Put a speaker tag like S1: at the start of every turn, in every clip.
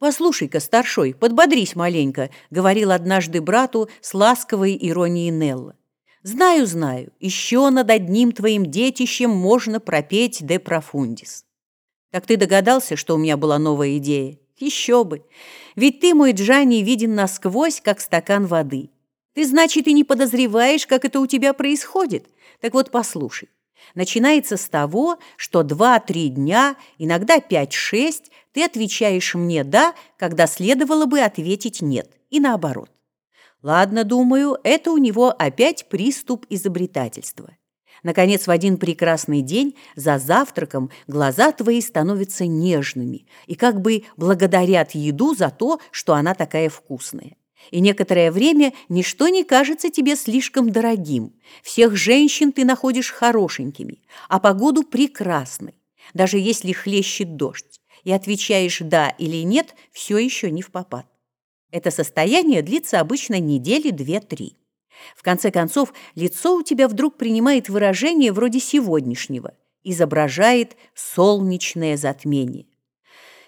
S1: «Послушай-ка, старшой, подбодрись маленько», — говорил однажды брату с ласковой иронией Нелла. «Знаю, знаю, еще над одним твоим детищем можно пропеть «де профундис». Так ты догадался, что у меня была новая идея? Еще бы! Ведь ты, мой Джанни, виден насквозь, как стакан воды. Ты, значит, и не подозреваешь, как это у тебя происходит. Так вот, послушай. Начинается с того, что два-три дня, иногда пять-шесть, ты отвечаешь мне «да», когда следовало бы ответить «нет», и наоборот. Ладно, думаю, это у него опять приступ изобретательства. Наконец, в один прекрасный день за завтраком глаза твои становятся нежными и как бы благодарят еду за то, что она такая вкусная. И некоторое время ничто не кажется тебе слишком дорогим. Всех женщин ты находишь хорошенькими, а погоду прекрасной, даже если хлещет дождь. И отвечаешь «да» или «нет» все еще не в попад. Это состояние длится обычно недели две-три. В конце концов, лицо у тебя вдруг принимает выражение вроде сегодняшнего, изображает солнечное затмение.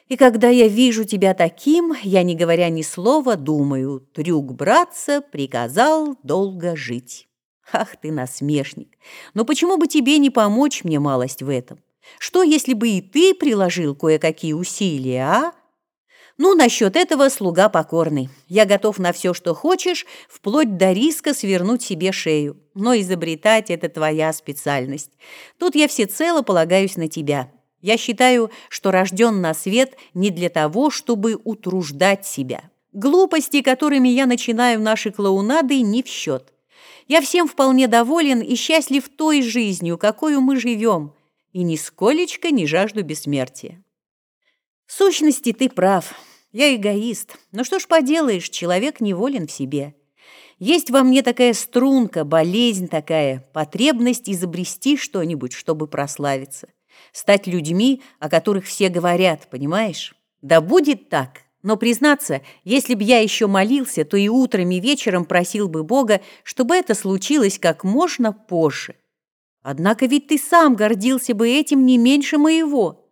S1: И когда я вижу тебя таким, я, не говоря ни слова, думаю, трюк братца приказал долго жить. Ах ты насмешник! Но почему бы тебе не помочь мне малость в этом? Что, если бы и ты приложил кое-какие усилия, а? Ну, насчет этого слуга покорный. Я готов на все, что хочешь, вплоть до риска свернуть себе шею. Но изобретать – это твоя специальность. Тут я всецело полагаюсь на тебя. Я считаю, что рожден на свет не для того, чтобы утруждать себя. Глупости, которыми я начинаю наши клоунады, не в счет. Я всем вполне доволен и счастлив той жизнью, какой мы живем, и нисколечко не жажду бессмертия. В сущности, ты прав. Я эгоист. Но что ж поделаешь, человек неволен в себе. Есть во мне такая струнка, болезнь такая, потребность изобрести что-нибудь, чтобы прославиться стать людьми, о которых все говорят, понимаешь? Да будет так. Но, признаться, если б я еще молился, то и утром, и вечером просил бы Бога, чтобы это случилось как можно позже. Однако ведь ты сам гордился бы этим не меньше моего.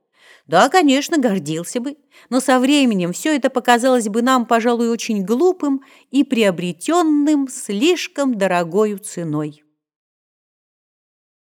S1: Да, конечно, гордился бы, но со временем все это показалось бы нам, пожалуй, очень глупым и приобретенным слишком дорогою ценой.